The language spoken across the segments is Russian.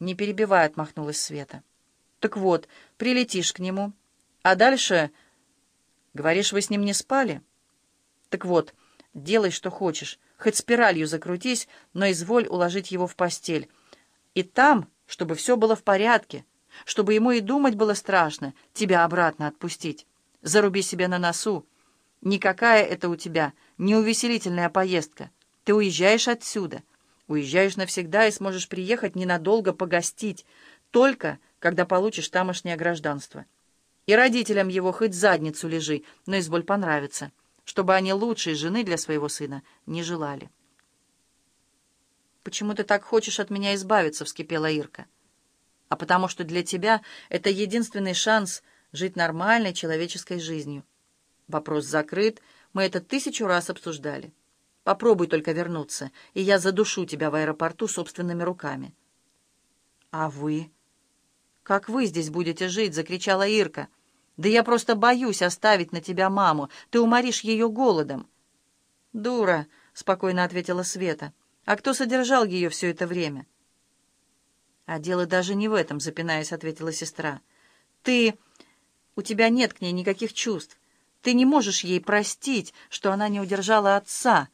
«Не перебивай», — отмахнулась Света. «Так вот, прилетишь к нему, а дальше...» «Говоришь, вы с ним не спали?» «Так вот, делай, что хочешь, хоть спиралью закрутись, но изволь уложить его в постель. И там, чтобы все было в порядке, чтобы ему и думать было страшно, тебя обратно отпустить. Заруби себе на носу. Никакая это у тебя не увеселительная поездка. Ты уезжаешь отсюда». Уезжаешь навсегда и сможешь приехать ненадолго погостить, только когда получишь тамошнее гражданство. И родителям его хоть задницу лежи, но изволь понравится, чтобы они лучшей жены для своего сына не желали. «Почему ты так хочешь от меня избавиться?» — вскипела Ирка. «А потому что для тебя это единственный шанс жить нормальной человеческой жизнью. Вопрос закрыт, мы это тысячу раз обсуждали». Попробуй только вернуться, и я задушу тебя в аэропорту собственными руками». «А вы?» «Как вы здесь будете жить?» — закричала Ирка. «Да я просто боюсь оставить на тебя маму. Ты уморишь ее голодом». «Дура», — спокойно ответила Света. «А кто содержал ее все это время?» «А дело даже не в этом», — запинаясь, ответила сестра. «Ты... У тебя нет к ней никаких чувств. Ты не можешь ей простить, что она не удержала отца».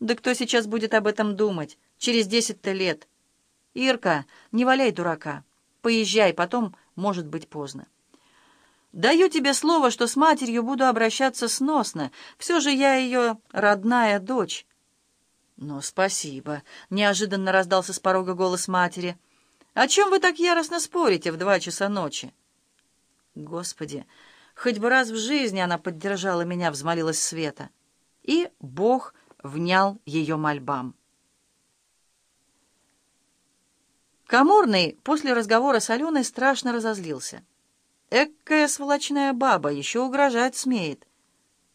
Да кто сейчас будет об этом думать? Через десять-то лет. Ирка, не валяй дурака. Поезжай, потом может быть поздно. Даю тебе слово, что с матерью буду обращаться сносно. Все же я ее родная дочь. «Ну, спасибо», — неожиданно раздался с порога голос матери. «О чем вы так яростно спорите в два часа ночи?» «Господи, хоть бы раз в жизни она поддержала меня», — взмолилась Света. И Бог внял ее мольбам. Каморный после разговора с Аленой страшно разозлился. Эккая сволочная баба еще угрожать смеет.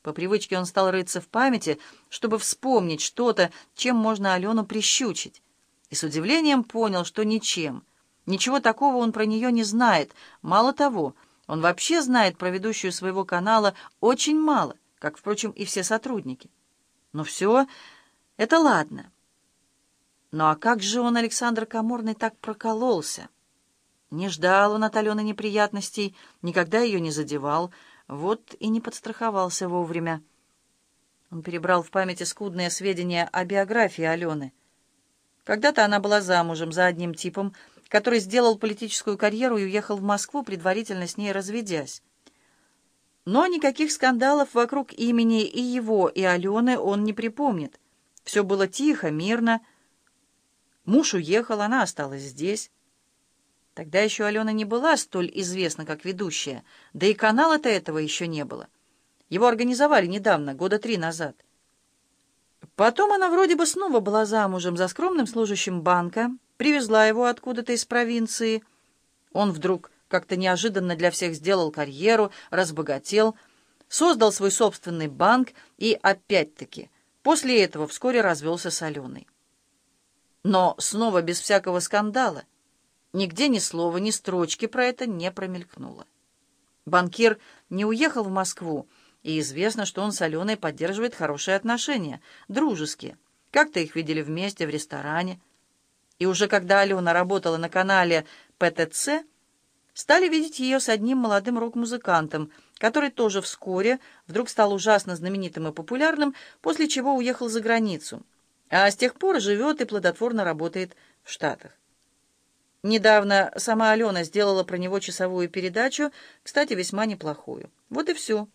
По привычке он стал рыться в памяти, чтобы вспомнить что-то, чем можно Алену прищучить. И с удивлением понял, что ничем. Ничего такого он про нее не знает. Мало того, он вообще знает про ведущую своего канала очень мало, как, впрочем, и все сотрудники. Но все это ладно. Ну а как же он, Александр Каморный, так прокололся? Не ждал он от Алены неприятностей, никогда ее не задевал, вот и не подстраховался вовремя. Он перебрал в памяти скудные сведения о биографии Алены. Когда-то она была замужем за одним типом, который сделал политическую карьеру и уехал в Москву, предварительно с ней разведясь. Но никаких скандалов вокруг имени и его, и Алены он не припомнит. Все было тихо, мирно. Муж уехал, она осталась здесь. Тогда еще Алена не была столь известна, как ведущая, да и канала-то этого еще не было. Его организовали недавно, года три назад. Потом она вроде бы снова была замужем за скромным служащим банка, привезла его откуда-то из провинции. Он вдруг как-то неожиданно для всех сделал карьеру, разбогател, создал свой собственный банк и, опять-таки, после этого вскоре развелся с Аленой. Но снова без всякого скандала. Нигде ни слова, ни строчки про это не промелькнуло. Банкир не уехал в Москву, и известно, что он с Аленой поддерживает хорошие отношения, дружеские. Как-то их видели вместе в ресторане. И уже когда Алена работала на канале ПТЦ, стали видеть ее с одним молодым рок-музыкантом, который тоже вскоре вдруг стал ужасно знаменитым и популярным, после чего уехал за границу, а с тех пор живет и плодотворно работает в Штатах. Недавно сама Алена сделала про него часовую передачу, кстати, весьма неплохую. Вот и все.